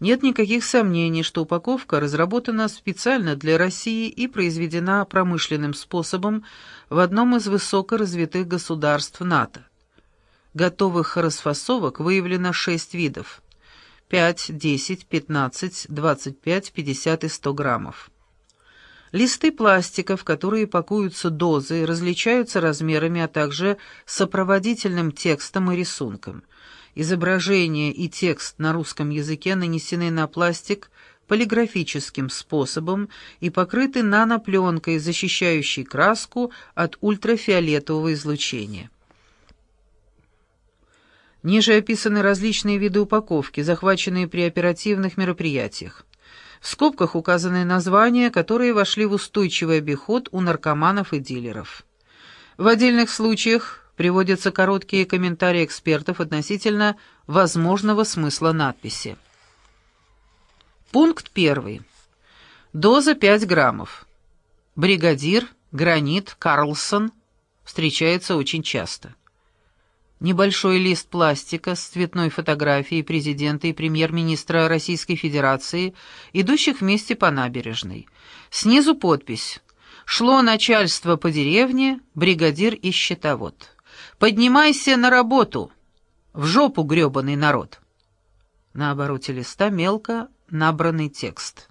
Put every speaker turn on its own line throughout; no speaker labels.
Нет никаких сомнений, что упаковка разработана специально для России и произведена промышленным способом в одном из высокоразвитых государств НАТО. Готовых расфасовок выявлено 6 видов – 5, 10, 15, 25, 50 и 100 граммов. Листы пластика, в которые пакуются дозы, различаются размерами, а также сопроводительным текстом и рисунком – Изображение и текст на русском языке нанесены на пластик полиграфическим способом и покрыты нанопленкой, защищающей краску от ультрафиолетового излучения. Ниже описаны различные виды упаковки, захваченные при оперативных мероприятиях. В скобках указаны названия, которые вошли в устойчивый обиход у наркоманов и дилеров. В отдельных случаях приводятся короткие комментарии экспертов относительно возможного смысла надписи. Пункт первый. Доза 5 граммов. Бригадир, гранит, Карлсон встречается очень часто. Небольшой лист пластика с цветной фотографией президента и премьер-министра Российской Федерации, идущих вместе по набережной. Снизу подпись «Шло начальство по деревне, бригадир и счетовод». «Поднимайся на работу! В жопу грёбаный народ!» На обороте листа мелко набранный текст.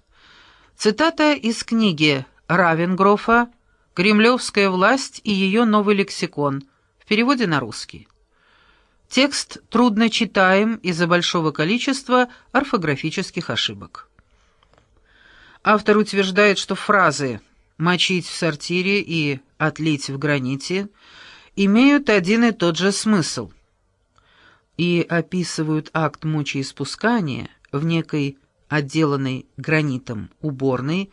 Цитата из книги Равенгрофа «Кремлевская власть и ее новый лексикон» в переводе на русский. Текст трудно читаем из-за большого количества орфографических ошибок. Автор утверждает, что фразы «мочить в сортире» и «отлить в граните» имеют один и тот же смысл и описывают акт мочеиспускания в некой отделанной гранитом уборной,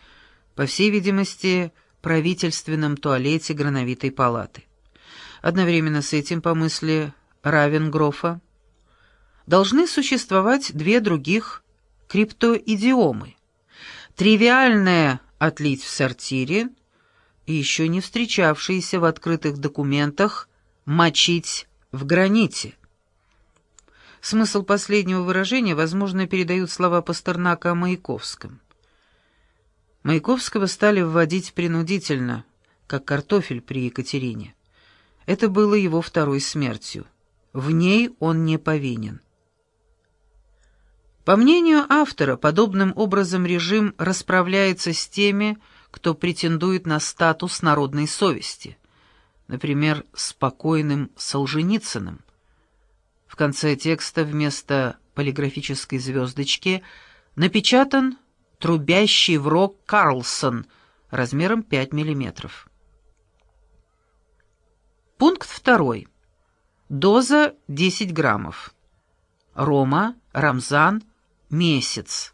по всей видимости, правительственном туалете Грановитой палаты. Одновременно с этим, по мысли Равенгрофа, должны существовать две других криптоидиомы. Тривиальное «отлить в сортире» еще не встречавшиеся в открытых документах «мочить в граните». Смысл последнего выражения, возможно, передают слова Пастернака о Маяковском. Маяковского стали вводить принудительно, как картофель при Екатерине. Это было его второй смертью. В ней он не повинен. По мнению автора, подобным образом режим расправляется с теми, кто претендует на статус народной совести, например, спокойным Солженицыным. В конце текста вместо полиграфической звездочки напечатан трубящий в рог Карлсон размером 5 мм. Пункт второй. Доза 10 граммов. Рома, Рамзан, месяц.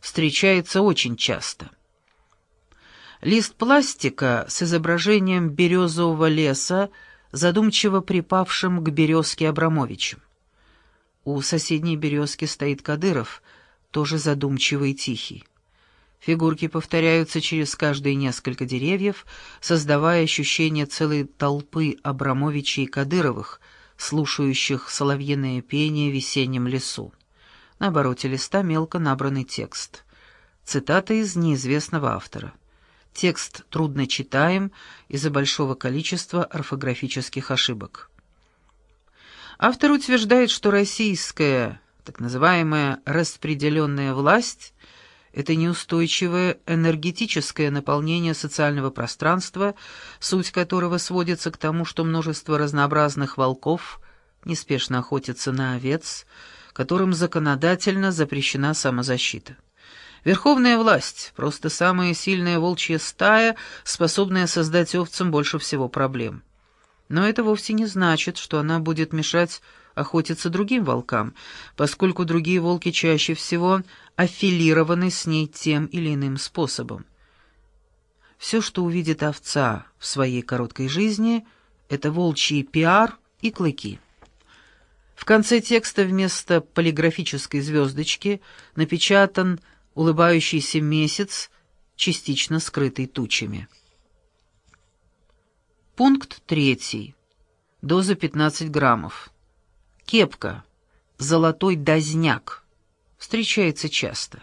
Встречается очень часто. Лист пластика с изображением березового леса, задумчиво припавшим к березке Абрамовичем. У соседней березки стоит Кадыров, тоже задумчивый и тихий. Фигурки повторяются через каждые несколько деревьев, создавая ощущение целой толпы Абрамовичей и Кадыровых, слушающих соловьиное пение в весеннем лесу. На обороте листа мелко набранный текст. Цитата из неизвестного автора. Текст трудно читаем из-за большого количества орфографических ошибок. Автор утверждает, что российская, так называемая распределенная власть – это неустойчивое энергетическое наполнение социального пространства, суть которого сводится к тому, что множество разнообразных волков неспешно охотятся на овец, которым законодательно запрещена самозащита. Верховная власть — просто самая сильная волчья стая, способная создать овцам больше всего проблем. Но это вовсе не значит, что она будет мешать охотиться другим волкам, поскольку другие волки чаще всего аффилированы с ней тем или иным способом. Все, что увидит овца в своей короткой жизни, это волчий пиар и клыки. В конце текста вместо полиграфической звездочки напечатан улыбающийся месяц, частично скрытый тучами. Пункт третий. Доза 15 граммов. Кепка. Золотой дозняк. Встречается часто.